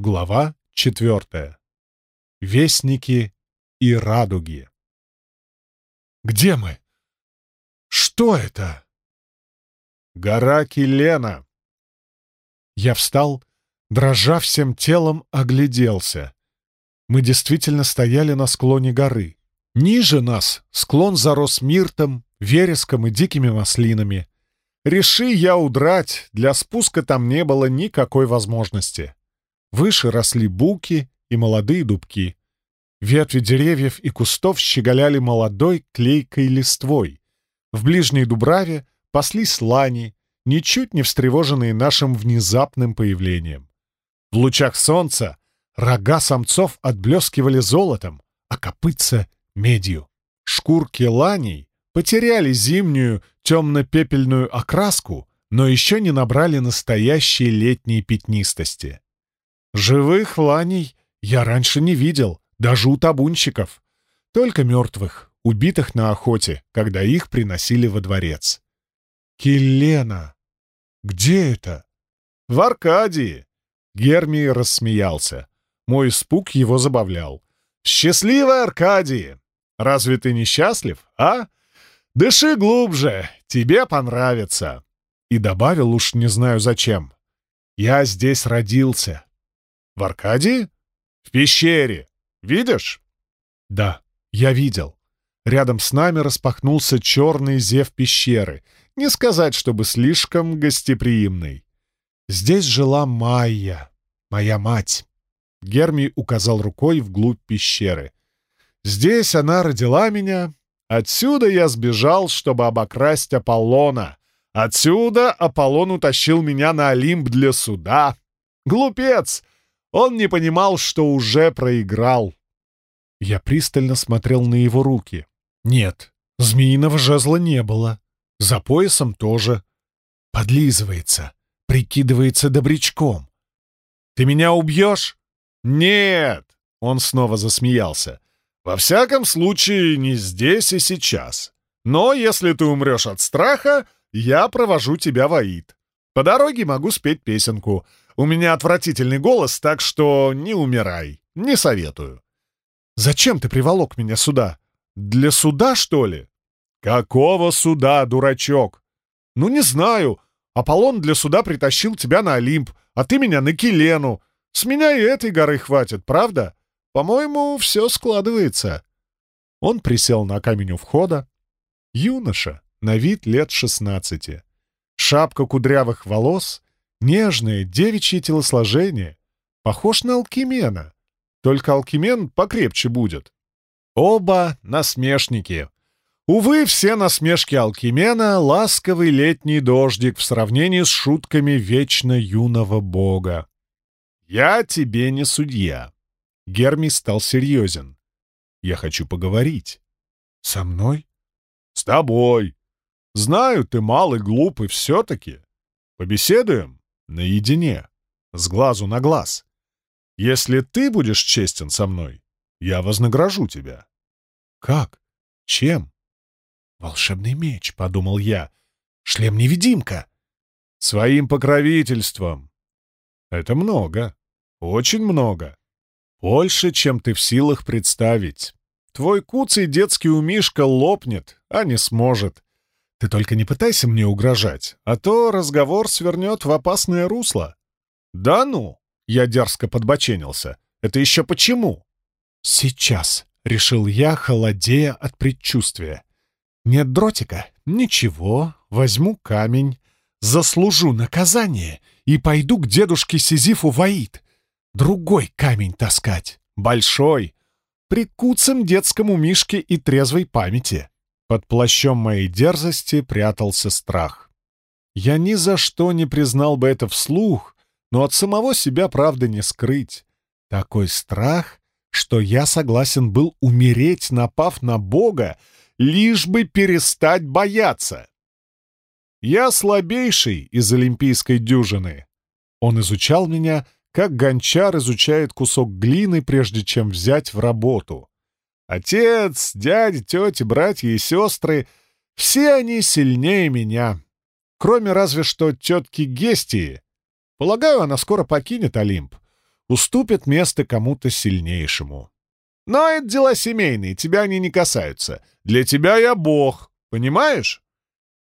Глава четвертая. Вестники и радуги. «Где мы? Что это?» «Гора Килена!» Я встал, дрожа всем телом, огляделся. Мы действительно стояли на склоне горы. Ниже нас склон зарос миртом, вереском и дикими маслинами. Реши я удрать, для спуска там не было никакой возможности. Выше росли буки и молодые дубки. Ветви деревьев и кустов щеголяли молодой клейкой листвой. В ближней дубраве паслись лани, ничуть не встревоженные нашим внезапным появлением. В лучах солнца рога самцов отблескивали золотом, а копытца — медью. Шкурки ланей потеряли зимнюю темно-пепельную окраску, но еще не набрали настоящей летней пятнистости. Живых ланей я раньше не видел, даже у табунщиков. Только мертвых, убитых на охоте, когда их приносили во дворец. «Келена! Где это?» «В Аркадии!» Гермий рассмеялся. Мой испуг его забавлял. «Счастливой Аркадии! Разве ты не счастлив, а? Дыши глубже, тебе понравится!» И добавил уж не знаю зачем. «Я здесь родился, в Аркадии? В пещере. Видишь? Да, я видел. Рядом с нами распахнулся черный зев пещеры. Не сказать, чтобы слишком гостеприимный. Здесь жила Майя, моя мать. Герми указал рукой вглубь пещеры. Здесь она родила меня. Отсюда я сбежал, чтобы обокрасть Аполлона. Отсюда Аполлон утащил меня на Олимп для суда. Глупец! Он не понимал, что уже проиграл. Я пристально смотрел на его руки. Нет, змеиного жезла не было. За поясом тоже. Подлизывается, прикидывается добрячком. «Ты меня убьешь?» «Нет!» — он снова засмеялся. «Во всяком случае, не здесь и сейчас. Но если ты умрешь от страха, я провожу тебя в Аид. По дороге могу спеть песенку. У меня отвратительный голос, так что не умирай. Не советую. Зачем ты приволок меня сюда? Для суда, что ли? Какого суда, дурачок? Ну, не знаю. Аполлон для суда притащил тебя на Олимп, а ты меня на Килену. С меня и этой горы хватит, правда? По-моему, все складывается. Он присел на камень у входа. Юноша, на вид лет шестнадцати. Шапка кудрявых волос — Нежное девичье телосложение. Похож на Алкимена. Только Алкимен покрепче будет. Оба насмешники. Увы, все насмешки Алкимена — ласковый летний дождик в сравнении с шутками вечно юного бога. «Я тебе не судья». Герми стал серьезен. «Я хочу поговорить». «Со мной?» «С тобой. Знаю, ты малый, глупый все-таки. Побеседуем?» Наедине, с глазу на глаз. Если ты будешь честен со мной, я вознагражу тебя. Как? Чем? Волшебный меч, — подумал я. Шлем-невидимка. Своим покровительством. Это много. Очень много. Больше, чем ты в силах представить. Твой куцый детский умишка лопнет, а не сможет. Ты только не пытайся мне угрожать, а то разговор свернет в опасное русло». «Да ну!» — я дерзко подбоченился. «Это еще почему?» «Сейчас», — решил я, холодея от предчувствия. «Нет дротика? Ничего, возьму камень, заслужу наказание и пойду к дедушке Сизифу Ваид. Другой камень таскать, большой, при куцем детскому мишке и трезвой памяти». Под плащом моей дерзости прятался страх. Я ни за что не признал бы это вслух, но от самого себя, правда, не скрыть. Такой страх, что я согласен был умереть, напав на Бога, лишь бы перестать бояться. Я слабейший из олимпийской дюжины. Он изучал меня, как гончар изучает кусок глины, прежде чем взять в работу. Отец, дяди, тети, братья и сестры — все они сильнее меня. Кроме разве что тетки Гестии. Полагаю, она скоро покинет Олимп. уступит место кому-то сильнейшему. Но это дела семейные, тебя они не касаются. Для тебя я бог, понимаешь?»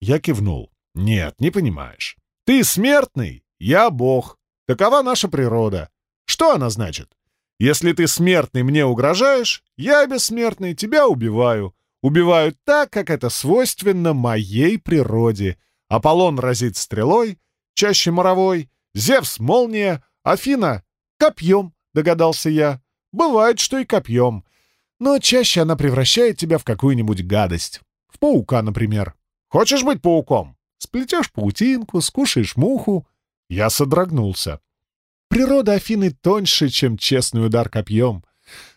Я кивнул. «Нет, не понимаешь. Ты смертный, я бог. Такова наша природа. Что она значит? Если ты смертный мне угрожаешь, я бессмертный тебя убиваю. Убиваю так, как это свойственно моей природе. Аполлон разит стрелой, чаще моровой, Зевс — молния, Афина — копьем, догадался я. Бывает, что и копьем. Но чаще она превращает тебя в какую-нибудь гадость. В паука, например. Хочешь быть пауком? Сплетешь паутинку, скушаешь муху. Я содрогнулся. Природа Афины тоньше, чем честный удар копьем.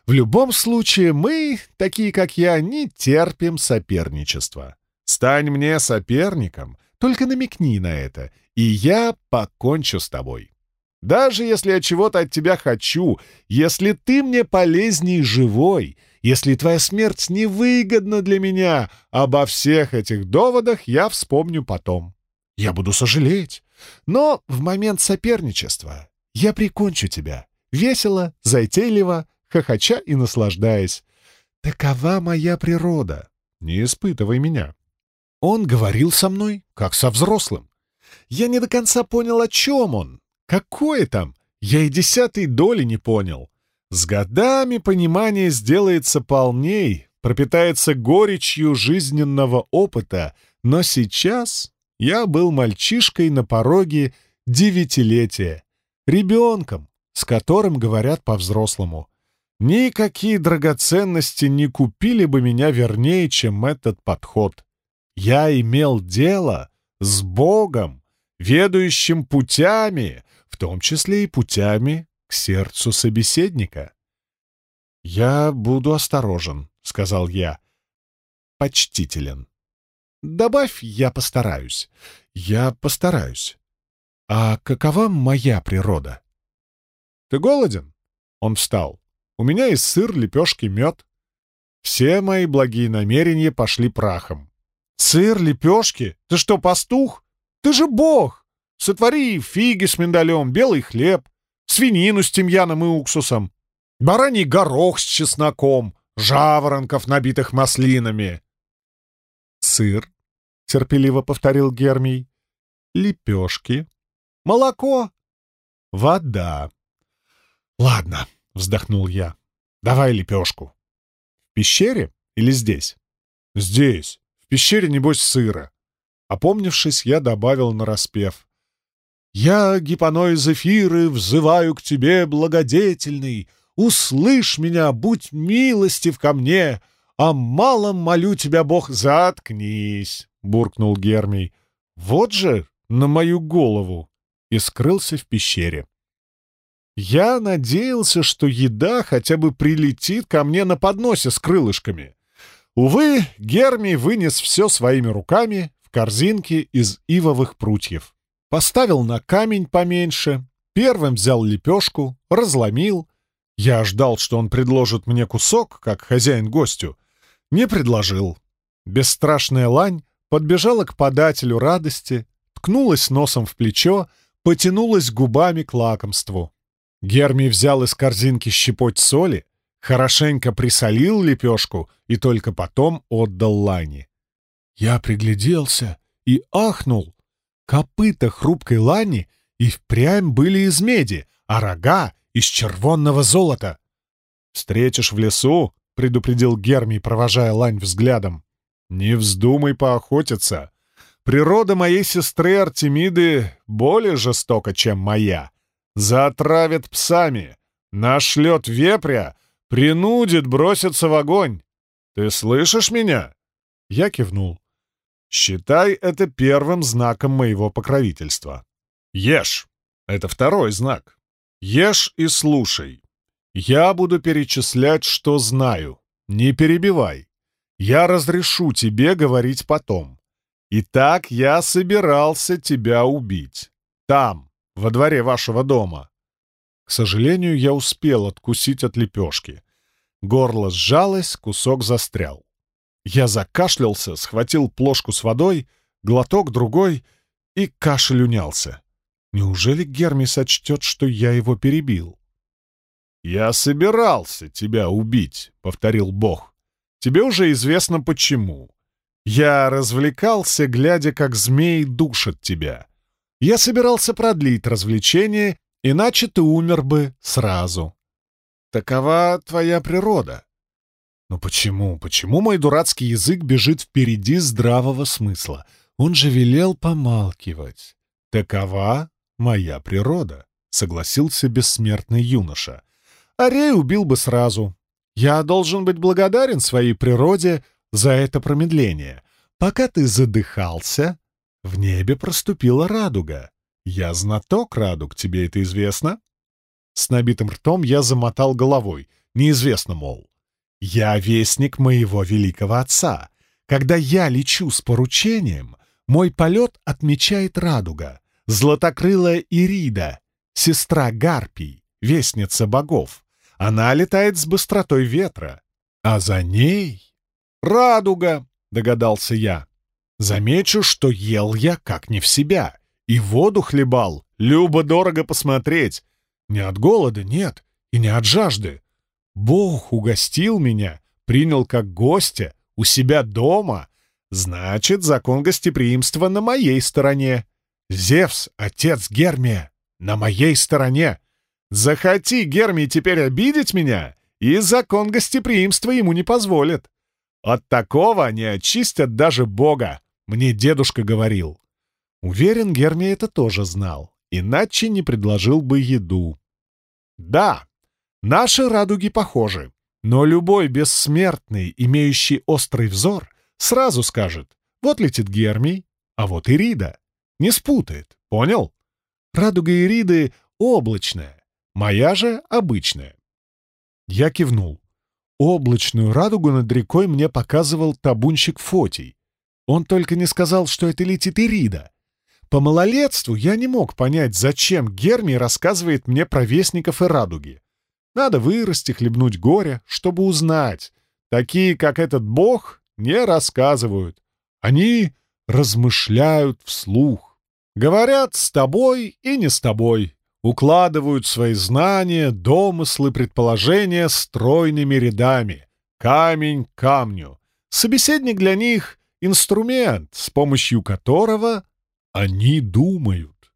В любом случае, мы, такие как я, не терпим соперничества. Стань мне соперником, только намекни на это, и я покончу с тобой. Даже если я чего-то от тебя хочу, если ты мне полезней живой, если твоя смерть невыгодна для меня, обо всех этих доводах я вспомню потом. Я буду сожалеть. Но в момент соперничества я прикончу тебя. Весело, затейливо, хохоча и наслаждаясь. Такова моя природа. Не испытывай меня. Он говорил со мной, как со взрослым. Я не до конца понял, о чем он. Какое там? Я и десятой доли не понял. С годами понимание сделается полней, пропитается горечью жизненного опыта, но сейчас я был мальчишкой на пороге девятилетия, ребенком, с которым говорят по-взрослому. Никакие драгоценности не купили бы меня вернее, чем этот подход. Я имел дело с Богом, ведущим путями, в том числе и путями к сердцу собеседника. «Я буду осторожен», — сказал я. «Почтителен». «Добавь, я постараюсь». «Я постараюсь». «А какова моя природа?» «Ты голоден?» Он встал. «У меня есть сыр, лепешки, мед». Все мои благие намерения пошли прахом. «Сыр, лепешки? Ты что, пастух? Ты же бог! Сотвори фиги с миндалем, белый хлеб, свинину с тимьяном и уксусом, бараний горох с чесноком, жаворонков, набитых маслинами». «Сыр», — терпеливо повторил Гермий, — «лепешки, молоко, вода». «Ладно», — вздохнул я, — «давай лепешку». «В пещере или здесь?» «Здесь. В пещере, небось, сыра». Опомнившись, я добавил нараспев. «Я, гипоной Зефиры, взываю к тебе, благодетельный, услышь меня, будь милостив ко мне, а малом молю тебя, Бог, заткнись!» — буркнул Гермий. «Вот же на мою голову!» И скрылся в пещере. Я надеялся, что еда хотя бы прилетит ко мне на подносе с крылышками. Увы, Гермий вынес все своими руками в корзинке из ивовых прутьев. Поставил на камень поменьше, первым взял лепешку, разломил. Я ждал, что он предложит мне кусок, как хозяин гостю. Не предложил. Бесстрашная лань подбежала к подателю радости, ткнулась носом в плечо, потянулась губами к лакомству. Гермий взял из корзинки щепоть соли, хорошенько присолил лепешку и только потом отдал Лане. Я пригляделся и ахнул. Копыта хрупкой Лани и впрямь были из меди, а рога — из червонного золота. «Встретишь в лесу?» — предупредил Гермий, провожая Лань взглядом. «Не вздумай поохотиться. Природа моей сестры Артемиды более жестока, чем моя. Затравит псами, нашлет вепря, принудит броситься в огонь. Ты слышишь меня?» Я кивнул. «Считай это первым знаком моего покровительства. Ешь. Это второй знак. Ешь и слушай. Я буду перечислять, что знаю. Не перебивай. Я разрешу тебе говорить потом. Итак, я собирался тебя убить. Там, во дворе вашего дома. К сожалению, я успел откусить от лепешки. Горло сжалось, кусок застрял. Я закашлялся, схватил плошку с водой, глоток другой и кашель унялся. Неужели Герми сочтет, что я его перебил? «Я собирался тебя убить», — повторил Бог. «Тебе уже известно почему. Я развлекался, глядя, как змей душит тебя. Я собирался продлить развлечение, иначе ты умер бы сразу. Такова твоя природа. Но почему, почему мой дурацкий язык бежит впереди здравого смысла? Он же велел помалкивать. Такова моя природа, согласился бессмертный юноша. Арей убил бы сразу. Я должен быть благодарен своей природе за это промедление. Пока ты задыхался, в небе проступила радуга. Я знаток радуг, тебе это известно? С набитым ртом я замотал головой. Неизвестно, мол. Я вестник моего великого отца. Когда я лечу с поручением, мой полет отмечает радуга. Златокрылая Ирида, сестра Гарпий, вестница богов. Она летает с быстротой ветра, а за ней «Радуга!» — догадался я. Замечу, что ел я как не в себя. И воду хлебал. Любо-дорого посмотреть. Не от голода, нет, и не от жажды. Бог угостил меня, принял как гостя у себя дома. Значит, закон гостеприимства на моей стороне. Зевс, отец Гермия, на моей стороне. Захоти Гермий теперь обидеть меня, и закон гостеприимства ему не позволит. От такого не очистят даже Бога, мне дедушка говорил. Уверен, Герми это тоже знал, иначе не предложил бы еду. Да, наши радуги похожи, но любой бессмертный, имеющий острый взор, сразу скажет, вот летит Гермий, а вот Ирида. Не спутает, понял? Радуга Ириды облачная, моя же обычная. Я кивнул. Облачную радугу над рекой мне показывал табунщик Фотий. Он только не сказал, что это летит Ирида. По малолетству я не мог понять, зачем Гермий рассказывает мне про вестников и радуги. Надо вырасти, хлебнуть горе, чтобы узнать. Такие, как этот бог, не рассказывают. Они размышляют вслух. Говорят с тобой и не с тобой укладывают свои знания, домыслы, предположения стройными рядами, камень к камню. Собеседник для них — инструмент, с помощью которого они думают.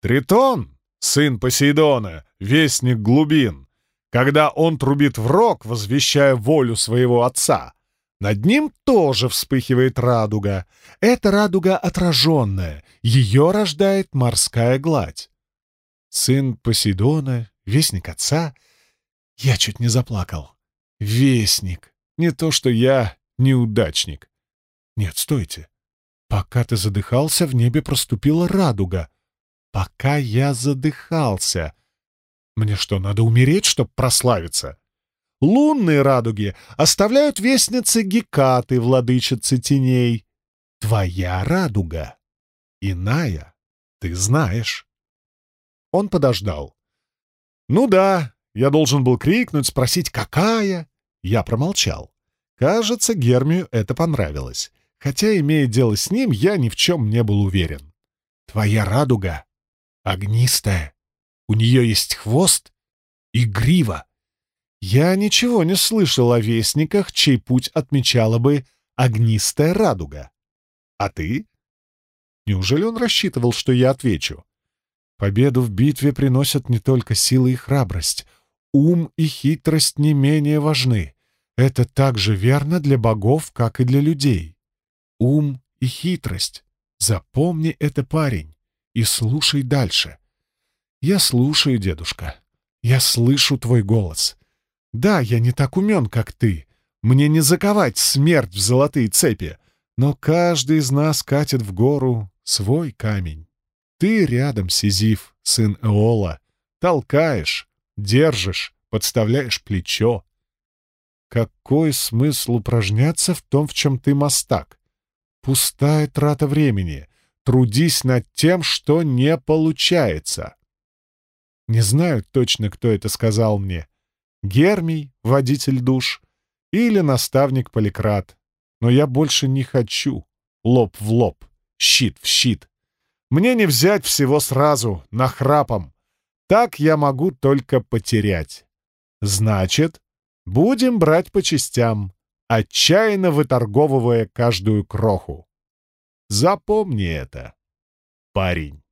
Тритон, сын Посейдона, вестник глубин, когда он трубит в рог, возвещая волю своего отца, над ним тоже вспыхивает радуга. Это радуга отраженная, ее рождает морская гладь сын Посейдона, вестник отца. Я чуть не заплакал. Вестник. Не то, что я неудачник. Нет, стойте. Пока ты задыхался, в небе проступила радуга. Пока я задыхался. Мне что, надо умереть, чтобы прославиться? Лунные радуги оставляют вестницы Гекаты, владычицы теней. Твоя радуга. Иная, ты знаешь. Он подождал. «Ну да, я должен был крикнуть, спросить, какая?» Я промолчал. Кажется, Гермию это понравилось. Хотя, имея дело с ним, я ни в чем не был уверен. «Твоя радуга огнистая. У нее есть хвост и грива. Я ничего не слышал о вестниках, чей путь отмечала бы огнистая радуга. А ты?» Неужели он рассчитывал, что я отвечу? Победу в битве приносят не только сила и храбрость. Ум и хитрость не менее важны. Это так же верно для богов, как и для людей. Ум и хитрость. Запомни это, парень, и слушай дальше. Я слушаю, дедушка. Я слышу твой голос. Да, я не так умен, как ты. Мне не заковать смерть в золотые цепи, но каждый из нас катит в гору свой камень. Ты рядом, Сизиф, сын Эола, толкаешь, держишь, подставляешь плечо. Какой смысл упражняться в том, в чем ты мастак? Пустая трата времени. Трудись над тем, что не получается. Не знаю точно, кто это сказал мне. Гермий, водитель душ, или наставник Поликрат. Но я больше не хочу. Лоб в лоб, щит в щит. Мне не взять всего сразу, нахрапом. Так я могу только потерять. Значит, будем брать по частям, отчаянно выторговывая каждую кроху. Запомни это, парень.